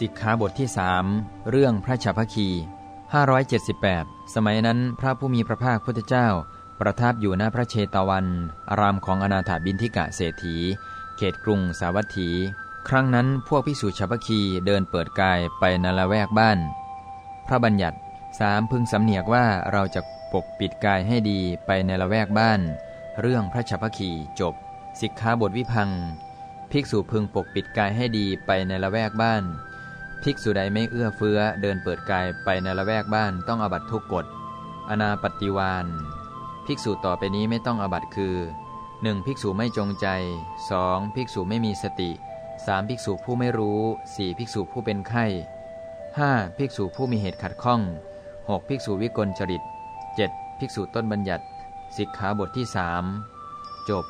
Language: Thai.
สิกขาบทที่สามเรื่องพระฉัพพคี578 สมัยนั้นพระผู้มีพระภาคพุทธเจ้า ประทับอยู่ณพระเชตวัน อารามของอนาถาบินทิกะเศรษฐี เขตกรุงสาวัตถี ครั้งนั้นพวกพิสุฉัพพคีเดินเปิดกายไปนละแวกบ้าน พระบัญญัติสามพึงสำเนียกว่าเราจะปกปิดกายให้ดีไปในละแวกบ้าน เรื่องพระฉัพพคีจบ สิกขาบทวิพัง ภิกษุพึงปกปิดกายให้ดีไปในละแวกบ้าน ภิกษุใดไม่เอื้อเฟื้อเดินเปิดกายไปในละแวกบ้านต้องอบัตทุกกฎ อนาปฏิวานภิกษุต่อไปนี้ไม่ต้องอบัตคือ 1. ภิกษุไม่จงใจ 2. ภิกษุไม่มีสติ 3. ภิกษุผู้ไม่รู้ 4. ภิกษุผู้เป็นไข้ 5. ภิกษุผู้มีเหตุขัดข้อง 6. ภิกษุวิกลจริต 7. ภิกษุต้นบัญญัติสิกขาบทที่สามจบ